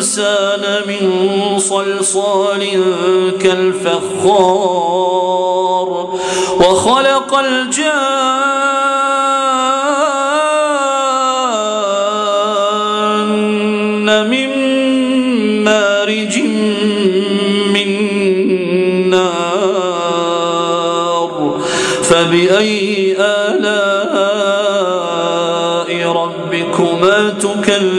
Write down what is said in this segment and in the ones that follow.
الإنسان من صلصال كالفخار وخلق الجان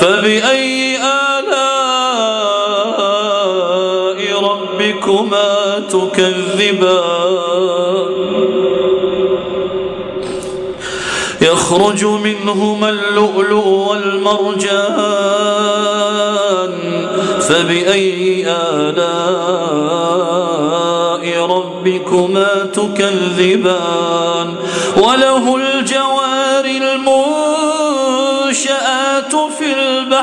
فبأي آلاء ربكما تكذبان؟ يخرج منهما اللؤلؤ والمرجان. فبأي آلاء ربكما تكذبان؟ وله الجوار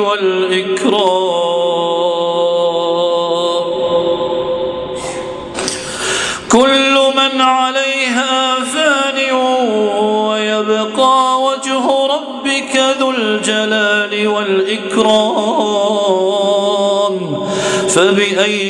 والإكرام. كل من عليها فان ويبقى وجه ربك ذو الجلال والإكرام. فبأي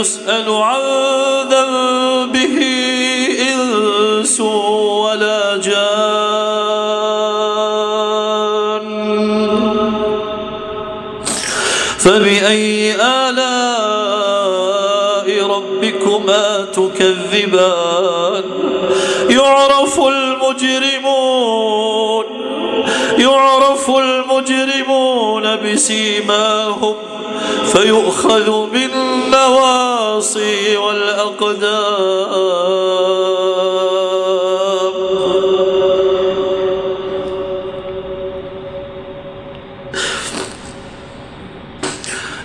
يسأل عن ذنبه إنس ولا جان. فبأي آلاء ربكما تكذبان؟ يعرف المجرمون يعرف المجرمون بسيماهم فيؤخذ بالنواصي والأقدام.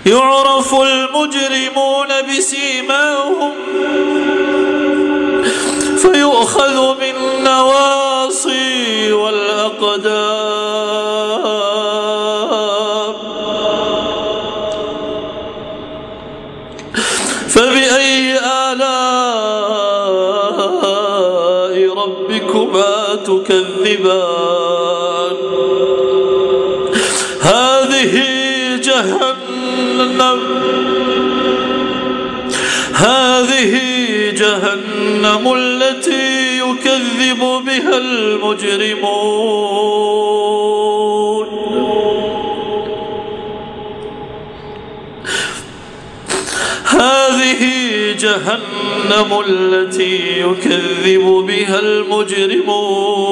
يعرف المجرمون بسيماهم فيؤخذ بالنواصي تكذبان هذه جهنم هذه جهنم التي يكذب بها المجرمون. هذه جهنم التي يكذب بها المجرمون.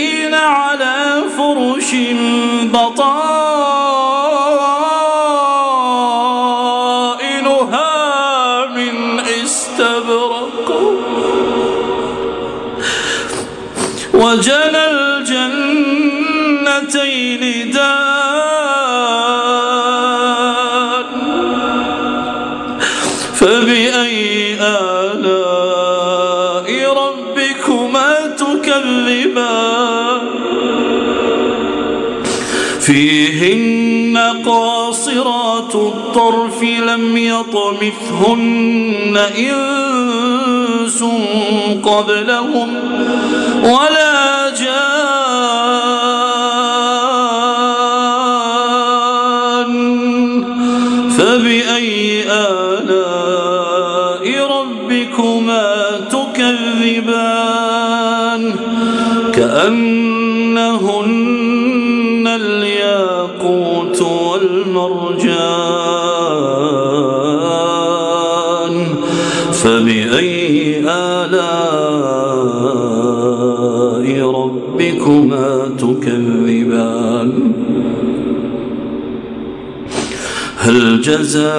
وجنى الجنتين دان. فبأي آلاء ربكما تكذبان؟ فيهن قاصرات الطرف لم يطمثهن قبلهم ولا جان فبأي آلاء ربكما تكذبان؟ كأنهن ربكما تكذبان. هل جزاء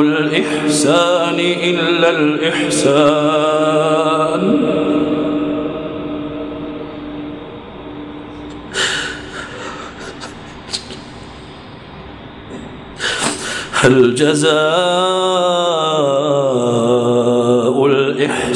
الإحسان إلا الإحسان؟ هل جزاء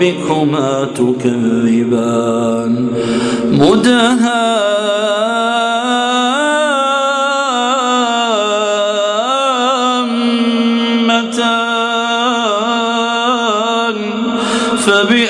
ربكما تكذبان. مدهامتان. فبأي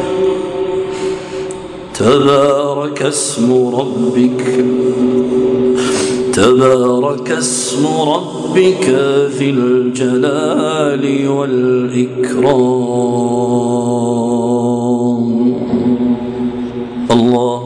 تبارك اسم ربك تبارك اسم ربك ذي الجلال والإكرام. الله